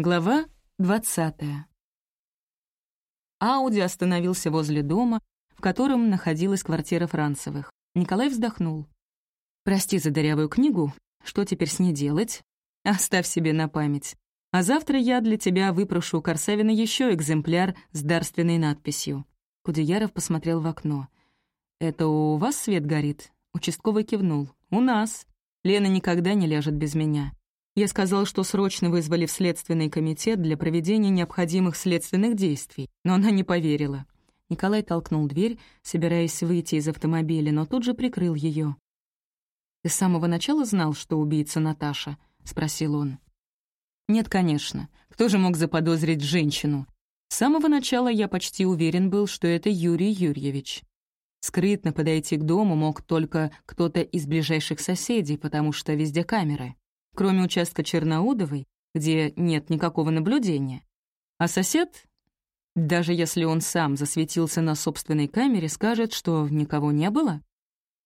Глава 20. Ауди остановился возле дома, в котором находилась квартира Францевых. Николай вздохнул. «Прости за дырявую книгу. Что теперь с ней делать? Оставь себе на память. А завтра я для тебя выпрошу у Корсавина еще экземпляр с дарственной надписью». Кудеяров посмотрел в окно. «Это у вас свет горит?» Участковый кивнул. «У нас. Лена никогда не ляжет без меня. Я сказал, что срочно вызвали в Следственный комитет для проведения необходимых следственных действий, но она не поверила. Николай толкнул дверь, собираясь выйти из автомобиля, но тут же прикрыл ее. «Ты с самого начала знал, что убийца Наташа?» — спросил он. «Нет, конечно. Кто же мог заподозрить женщину? С самого начала я почти уверен был, что это Юрий Юрьевич. Скрытно подойти к дому мог только кто-то из ближайших соседей, потому что везде камеры кроме участка Черноудовой, где нет никакого наблюдения. А сосед, даже если он сам засветился на собственной камере, скажет, что никого не было.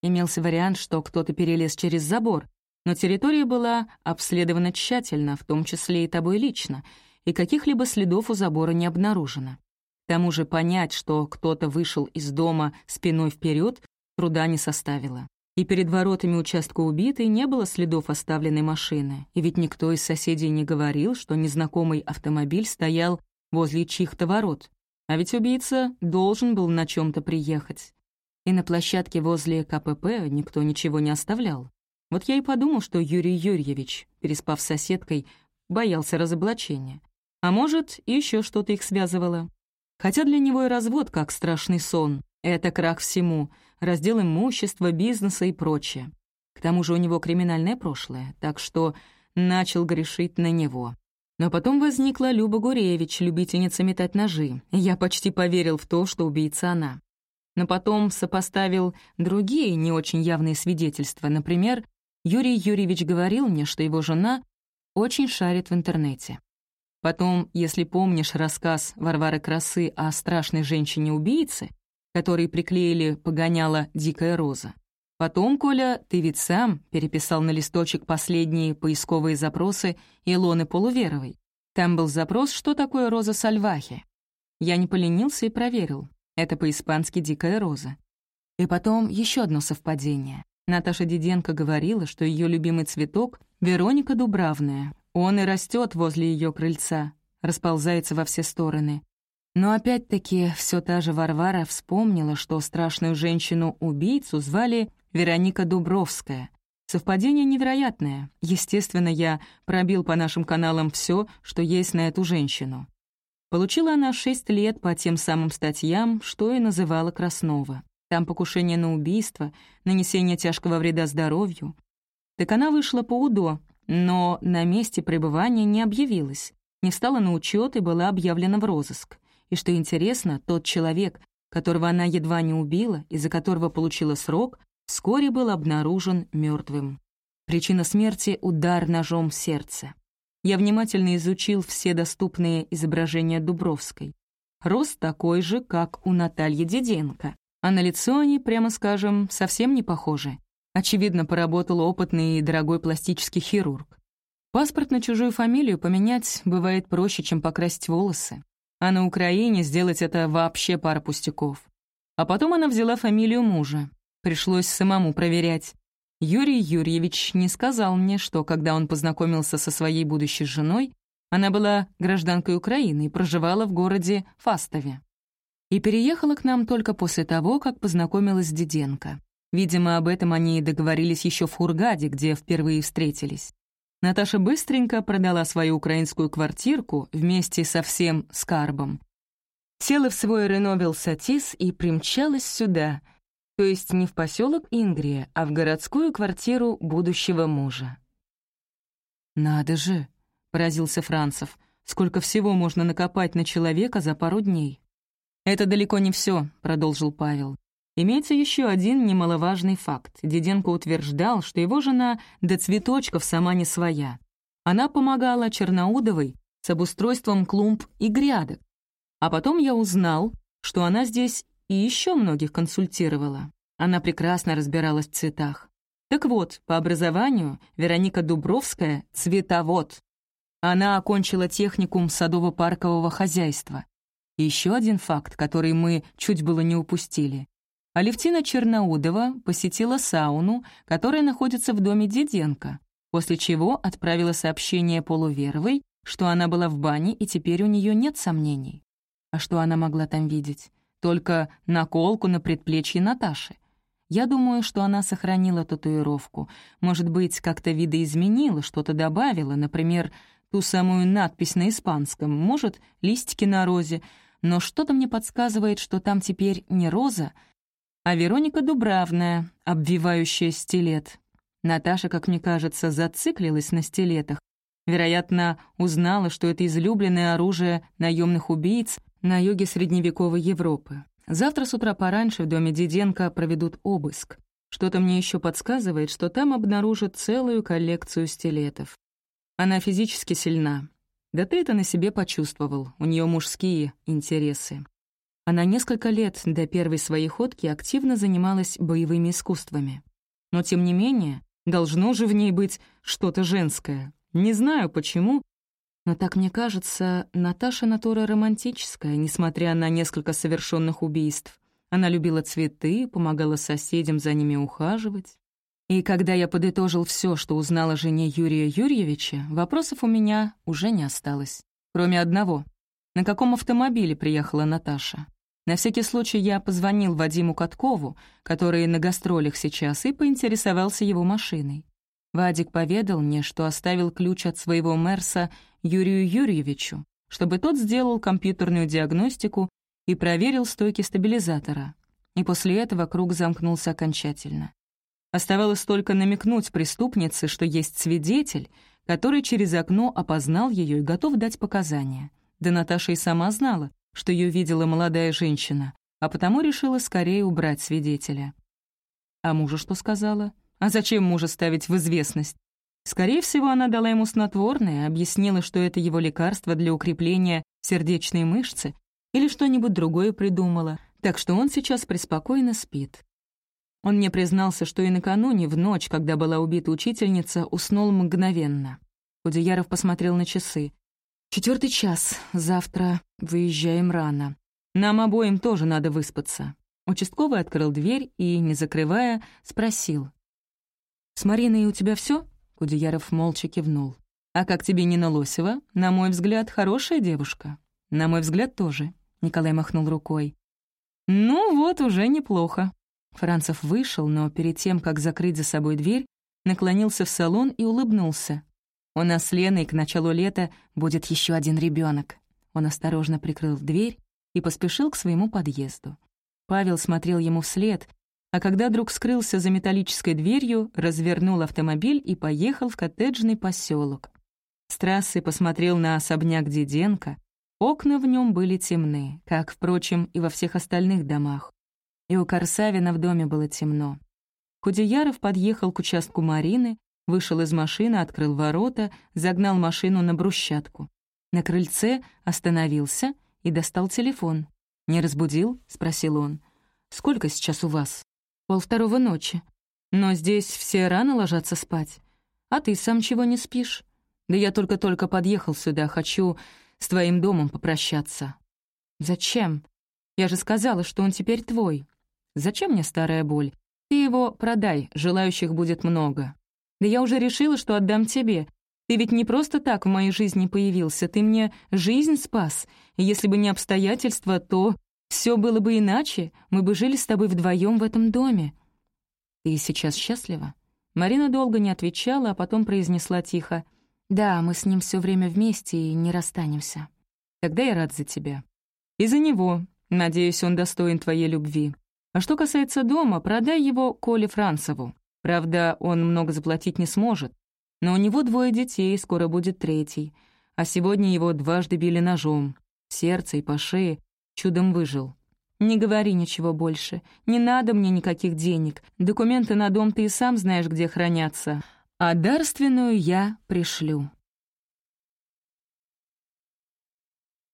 Имелся вариант, что кто-то перелез через забор, но территория была обследована тщательно, в том числе и тобой лично, и каких-либо следов у забора не обнаружено. К тому же понять, что кто-то вышел из дома спиной вперед, труда не составило. И перед воротами участка убитой не было следов оставленной машины, и ведь никто из соседей не говорил, что незнакомый автомобиль стоял возле чьих-то ворот. А ведь убийца должен был на чем то приехать. И на площадке возле КПП никто ничего не оставлял. Вот я и подумал, что Юрий Юрьевич, переспав с соседкой, боялся разоблачения. А может, еще что-то их связывало. Хотя для него и развод как страшный сон. Это крах всему, раздел имущества, бизнеса и прочее. К тому же у него криминальное прошлое, так что начал грешить на него. Но потом возникла Люба Гуревич, любительница метать ножи, я почти поверил в то, что убийца она. Но потом сопоставил другие не очень явные свидетельства. Например, Юрий Юрьевич говорил мне, что его жена очень шарит в интернете. Потом, если помнишь рассказ Варвары Красы о страшной женщине-убийце, который приклеили погоняла «Дикая роза». Потом, Коля, ты ведь сам переписал на листочек последние поисковые запросы Илоны Полуверовой. Там был запрос, что такое роза сальвахи. Я не поленился и проверил. Это по-испански «дикая роза». И потом еще одно совпадение. Наташа Диденко говорила, что ее любимый цветок — Вероника Дубравная. Он и растет возле ее крыльца, расползается во все стороны. Но опять-таки все та же Варвара вспомнила, что страшную женщину-убийцу звали Вероника Дубровская. Совпадение невероятное. Естественно, я пробил по нашим каналам все, что есть на эту женщину. Получила она шесть лет по тем самым статьям, что и называла Краснова. Там покушение на убийство, нанесение тяжкого вреда здоровью. Так она вышла по УДО, но на месте пребывания не объявилась, не встала на учет и была объявлена в розыск. И что интересно, тот человек, которого она едва не убила и за которого получила срок, вскоре был обнаружен мертвым. Причина смерти — удар ножом в сердце. Я внимательно изучил все доступные изображения Дубровской. Рост такой же, как у Натальи Диденко. А на лицо они, прямо скажем, совсем не похожи. Очевидно, поработал опытный и дорогой пластический хирург. Паспорт на чужую фамилию поменять бывает проще, чем покрасить волосы а на Украине сделать это вообще пара пустяков. А потом она взяла фамилию мужа. Пришлось самому проверять. Юрий Юрьевич не сказал мне, что когда он познакомился со своей будущей женой, она была гражданкой Украины и проживала в городе Фастове. И переехала к нам только после того, как познакомилась с Диденко. Видимо, об этом они и договорились еще в Хургаде, где впервые встретились. Наташа быстренько продала свою украинскую квартирку вместе со всем скарбом. Села в свой Рено Велсатис и примчалась сюда, то есть не в поселок Ингрия, а в городскую квартиру будущего мужа. «Надо же!» — поразился Францев. «Сколько всего можно накопать на человека за пару дней?» «Это далеко не все, продолжил Павел. Имеется еще один немаловажный факт. Диденко утверждал, что его жена до цветочков сама не своя. Она помогала Черноудовой с обустройством клумб и грядок. А потом я узнал, что она здесь и еще многих консультировала. Она прекрасно разбиралась в цветах. Так вот, по образованию Вероника Дубровская — цветовод. Она окончила техникум садово-паркового хозяйства. еще один факт, который мы чуть было не упустили. Алевтина Черноудова посетила сауну, которая находится в доме Диденко, после чего отправила сообщение Полуверовой, что она была в бане и теперь у нее нет сомнений. А что она могла там видеть? Только наколку на предплечье Наташи. Я думаю, что она сохранила татуировку. Может быть, как-то видоизменила, что-то добавила, например, ту самую надпись на испанском, может, листики на розе, но что-то мне подсказывает, что там теперь не роза, а Вероника Дубравная, обвивающая стилет. Наташа, как мне кажется, зациклилась на стилетах. Вероятно, узнала, что это излюбленное оружие наемных убийц на юге средневековой Европы. Завтра с утра пораньше в доме Диденко проведут обыск. Что-то мне еще подсказывает, что там обнаружат целую коллекцию стилетов. Она физически сильна. Да ты это на себе почувствовал, у нее мужские интересы. Она несколько лет до первой своей ходки активно занималась боевыми искусствами. Но, тем не менее, должно же в ней быть что-то женское. Не знаю почему, но так мне кажется, Наташа натура романтическая, несмотря на несколько совершенных убийств. Она любила цветы, помогала соседям за ними ухаживать. И когда я подытожил все, что узнала жене Юрия Юрьевича, вопросов у меня уже не осталось. Кроме одного. На каком автомобиле приехала Наташа? На всякий случай я позвонил Вадиму Каткову, который на гастролях сейчас, и поинтересовался его машиной. Вадик поведал мне, что оставил ключ от своего Мерса Юрию Юрьевичу, чтобы тот сделал компьютерную диагностику и проверил стойки стабилизатора. И после этого круг замкнулся окончательно. Оставалось только намекнуть преступнице, что есть свидетель, который через окно опознал ее и готов дать показания. Да Наташа и сама знала, что ее видела молодая женщина, а потому решила скорее убрать свидетеля. А мужу что сказала? А зачем мужа ставить в известность? Скорее всего, она дала ему снотворное, объяснила, что это его лекарство для укрепления сердечной мышцы или что-нибудь другое придумала, так что он сейчас преспокойно спит. Он мне признался, что и накануне, в ночь, когда была убита учительница, уснул мгновенно. Худеяров посмотрел на часы. «Четвертый час. Завтра выезжаем рано. Нам обоим тоже надо выспаться». Участковый открыл дверь и, не закрывая, спросил. «С Мариной у тебя все? Кудеяров молча кивнул. «А как тебе Нина Лосева? На мой взгляд, хорошая девушка». «На мой взгляд, тоже», — Николай махнул рукой. «Ну вот, уже неплохо». Францев вышел, но перед тем, как закрыть за собой дверь, наклонился в салон и улыбнулся. «У нас с Леной к началу лета будет еще один ребенок. Он осторожно прикрыл дверь и поспешил к своему подъезду. Павел смотрел ему вслед, а когда друг скрылся за металлической дверью, развернул автомобиль и поехал в коттеджный поселок. С трассы посмотрел на особняк Диденко. Окна в нем были темны, как, впрочем, и во всех остальных домах. И у Корсавина в доме было темно. Худеяров подъехал к участку Марины, вышел из машины, открыл ворота, загнал машину на брусчатку. На крыльце остановился и достал телефон. «Не разбудил?» — спросил он. «Сколько сейчас у вас?» полвторого ночи. Но здесь все рано ложатся спать. А ты сам чего не спишь? Да я только-только подъехал сюда, хочу с твоим домом попрощаться. Зачем? Я же сказала, что он теперь твой. Зачем мне старая боль? Ты его продай, желающих будет много. Да я уже решила, что отдам тебе. Ты ведь не просто так в моей жизни появился, ты мне жизнь спас. И если бы не обстоятельства, то все было бы иначе, мы бы жили с тобой вдвоем в этом доме. Ты сейчас счастлива?» Марина долго не отвечала, а потом произнесла тихо. «Да, мы с ним все время вместе и не расстанемся. Тогда я рад за тебя. И за него. Надеюсь, он достоин твоей любви. А что касается дома, продай его Коле Францеву. Правда, он много заплатить не сможет. Но у него двое детей, скоро будет третий. А сегодня его дважды били ножом. Сердце и по шее, Чудом выжил. Не говори ничего больше. Не надо мне никаких денег. Документы на дом ты и сам знаешь, где хранятся. А дарственную я пришлю.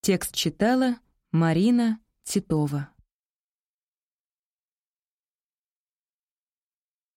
Текст читала Марина Титова.